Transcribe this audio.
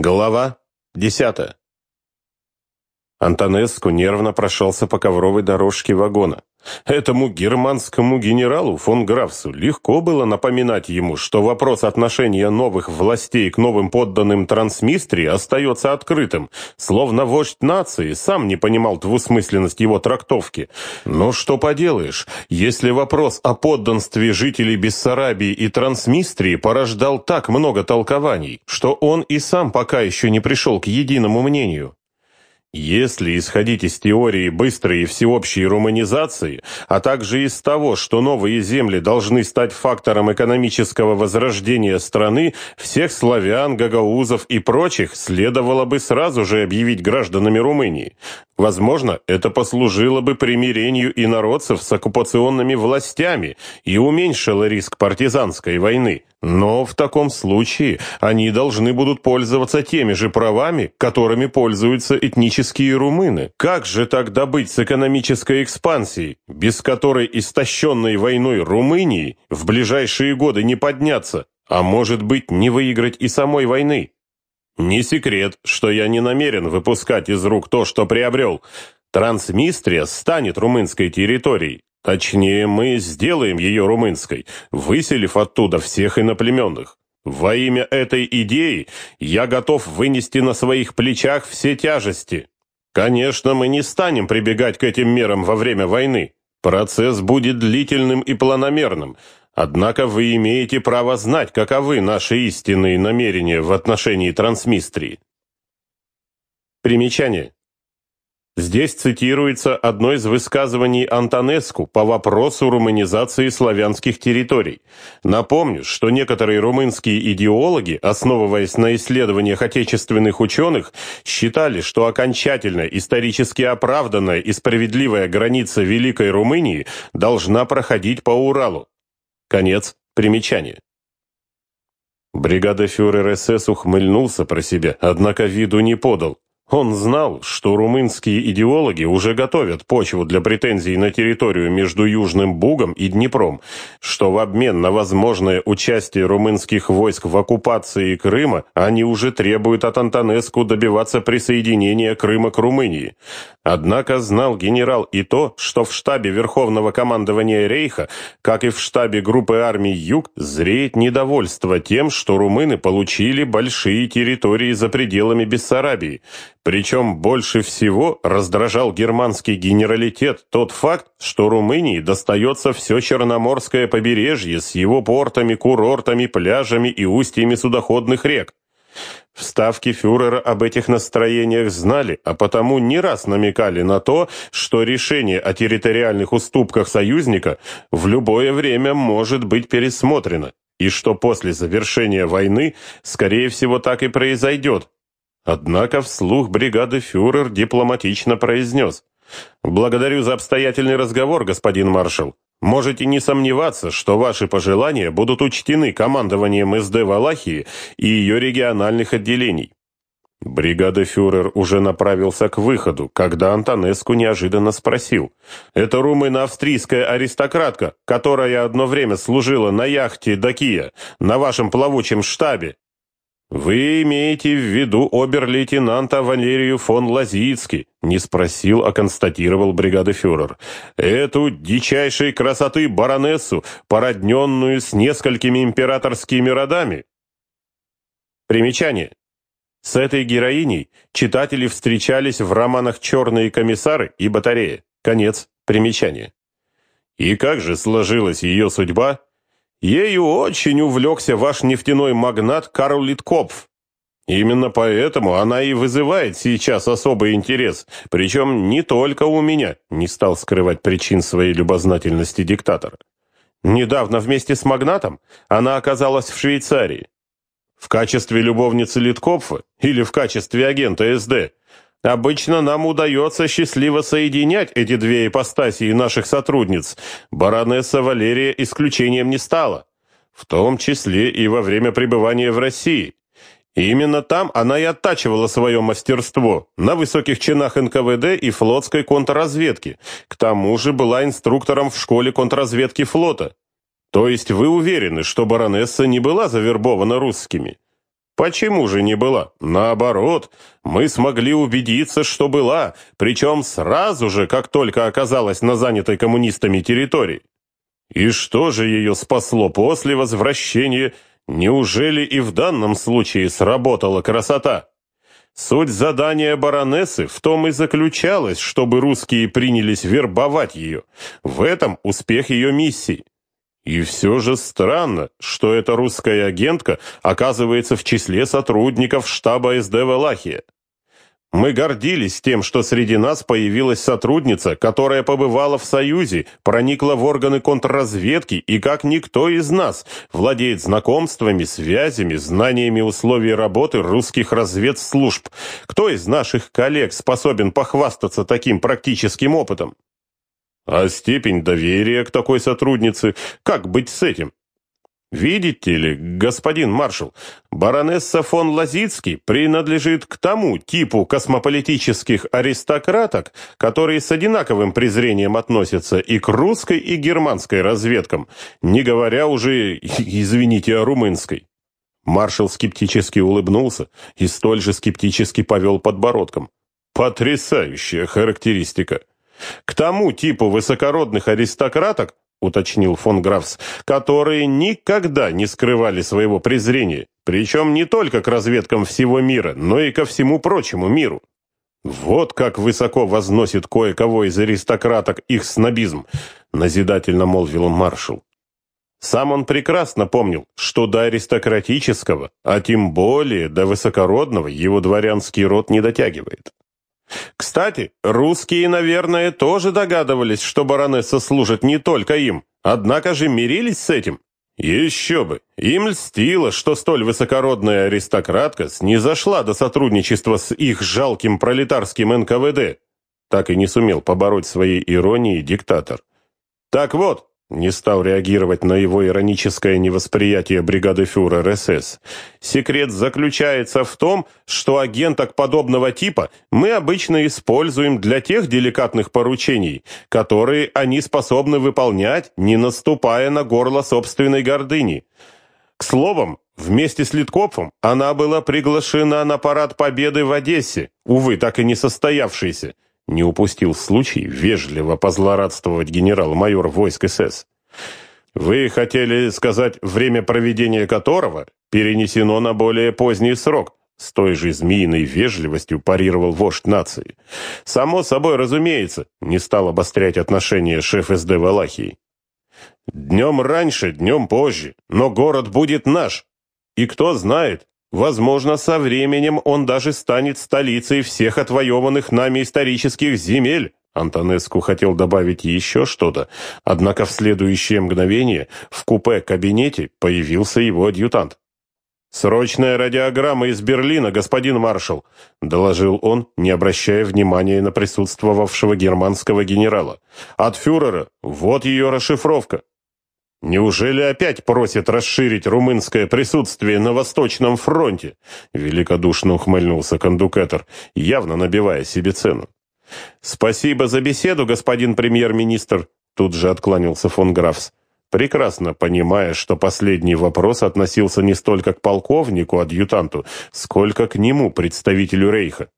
Глава десятая. Антонеску нервно прошелся по ковровой дорожке вагона. Этому германскому генералу фон Графсу легко было напоминать ему, что вопрос отношения новых властей к новым подданным Трансмистрии остается открытым, словно вождь нации сам не понимал двусмысленность его трактовки. Но что поделаешь, если вопрос о подданстве жителей Бессарабии и Трансмистрии порождал так много толкований, что он и сам пока еще не пришел к единому мнению. Если исходить из теории быстрой и всеобщей руманизации, а также из того, что новые земли должны стать фактором экономического возрождения страны, всех славян, гагаузов и прочих следовало бы сразу же объявить гражданами Румынии. Возможно, это послужило бы примирению инородцев с оккупационными властями и уменьшило риск партизанской войны. Но в таком случае они должны будут пользоваться теми же правами, которыми пользуются этнические румыны. Как же тогда быть с экономической экспансией, без которой истощенной войной Румынии в ближайшие годы не подняться, а может быть не выиграть и самой войны? Не секрет, что я не намерен выпускать из рук то, что приобрел. Трансмистрия станет румынской территорией. Точнее, мы сделаем ее румынской, выселив оттуда всех иноплеменных. Во имя этой идеи я готов вынести на своих плечах все тяжести. Конечно, мы не станем прибегать к этим мерам во время войны. Процесс будет длительным и планомерным. Однако вы имеете право знать, каковы наши истинные намерения в отношении трансмистрии. Примечание. Здесь цитируется одно из высказываний Антонеску по вопросу руманизации славянских территорий. Напомню, что некоторые румынские идеологи, основываясь на исследованиях отечественных ученых, считали, что окончательно исторически оправданная и справедливая граница Великой Румынии должна проходить по Уралу. Конец примечания. Бригада-фюрер СС ухмыльнулся про себя, однако виду не подал. Он знал, что румынские идеологи уже готовят почву для претензий на территорию между Южным Бугом и Днепром, что в обмен на возможное участие румынских войск в оккупации Крыма они уже требуют от Антонеску добиваться присоединения Крыма к Румынии. Однако знал генерал и то, что в штабе Верховного командования Рейха, как и в штабе группы армий Юг, зреет недовольство тем, что румыны получили большие территории за пределами Бессарабии. Причем больше всего раздражал германский генералитет тот факт, что Румынии достается все Черноморское побережье с его портами, курортами, пляжами и устьями судоходных рек. В Ставке фюрера об этих настроениях знали, а потому не раз намекали на то, что решение о территориальных уступках союзника в любое время может быть пересмотрено, и что после завершения войны, скорее всего, так и произойдет, Однако вслух бригады фюрер дипломатично произнес. «Благодарю за обстоятельный разговор, господин маршал. Можете не сомневаться, что ваши пожелания будут учтены командованием СД Валахии и ее региональных отделений». Бригада фюрер уже направился к выходу, когда Антонеску неожиданно спросил. «Это румыно-австрийская аристократка, которая одно время служила на яхте «Дакия» на вашем плавучем штабе?» «Вы имеете в виду обер-лейтенанта Валерию фон Лазицки?» Не спросил, а констатировал бригадофюрер. «Эту дичайшей красоты баронессу, породненную с несколькими императорскими родами?» Примечание. С этой героиней читатели встречались в романах «Черные комиссары» и «Батарея». Конец примечания. И как же сложилась ее судьба? Ею очень увлекся ваш нефтяной магнат Карл Литкопф. Именно поэтому она и вызывает сейчас особый интерес, причем не только у меня, не стал скрывать причин своей любознательности диктатор. Недавно вместе с магнатом она оказалась в Швейцарии. В качестве любовницы Литкопфа или в качестве агента СД. Обычно нам удается счастливо соединять эти две ипостасии наших сотрудниц. Баронесса Валерия исключением не стала, в том числе и во время пребывания в России. Именно там она и оттачивала свое мастерство, на высоких чинах НКВД и флотской контрразведки. К тому же была инструктором в школе контрразведки флота. То есть вы уверены, что баронесса не была завербована русскими? Почему же не была? Наоборот, мы смогли убедиться, что была, причем сразу же, как только оказалась на занятой коммунистами территории. И что же ее спасло после возвращения? Неужели и в данном случае сработала красота? Суть задания баронессы в том и заключалась, чтобы русские принялись вербовать ее. В этом успех ее миссии. И все же странно, что эта русская агентка оказывается в числе сотрудников штаба СД Валахия. Мы гордились тем, что среди нас появилась сотрудница, которая побывала в Союзе, проникла в органы контрразведки и, как никто из нас, владеет знакомствами, связями, знаниями условий работы русских разведслужб. Кто из наших коллег способен похвастаться таким практическим опытом? А степень доверия к такой сотруднице, как быть с этим? Видите ли, господин маршал, баронесса фон Лазицкий принадлежит к тому типу космополитических аристократок, которые с одинаковым презрением относятся и к русской, и германской разведкам, не говоря уже, извините, о румынской. Маршал скептически улыбнулся и столь же скептически повел подбородком. Потрясающая характеристика. К тому типу высокородных аристократок, уточнил фон Графс, которые никогда не скрывали своего презрения, причем не только к разведкам всего мира, но и ко всему прочему миру. Вот как высоко возносит кое-кого из аристократок их снобизм, назидательно молвил маршал. Сам он прекрасно помнил, что до аристократического, а тем более до высокородного его дворянский род не дотягивает. Кстати, русские, наверное, тоже догадывались, что баронесса служит не только им, однако же мирились с этим. Еще бы! Им льстило, что столь высокородная аристократка снизошла до сотрудничества с их жалким пролетарским НКВД. Так и не сумел побороть своей иронией диктатор. Так вот, не стал реагировать на его ироническое невосприятие бригады фюрер СС. Секрет заключается в том, что агенток подобного типа мы обычно используем для тех деликатных поручений, которые они способны выполнять, не наступая на горло собственной гордыни. К словам, вместе с Литкопфом она была приглашена на парад Победы в Одессе, увы, так и не состоявшийся, не упустил случай вежливо позлорадствовать генерал-майор войск СС. Вы хотели сказать, время проведения которого перенесено на более поздний срок, с той же змеиной вежливостью парировал вождь нации. Само собой, разумеется, не стал обострять отношения шеф СД Валахии. Днем раньше, днем позже, но город будет наш. И кто знает, Возможно, со временем он даже станет столицей всех отвоеванных нами исторических земель. Антонеску хотел добавить еще что-то, однако в следующее мгновение в купе-кабинете появился его адъютант. «Срочная радиограмма из Берлина, господин маршал», — доложил он, не обращая внимания на присутствовавшего германского генерала. «От фюрера. Вот ее расшифровка». Неужели опять просит расширить румынское присутствие на Восточном фронте? Великодушно ухмыльнулся кондукатор, явно набивая себе цену. Спасибо за беседу, господин премьер-министр, тут же откланялся фон Графс, прекрасно понимая, что последний вопрос относился не столько к полковнику-адъютанту, сколько к нему, представителю Рейха.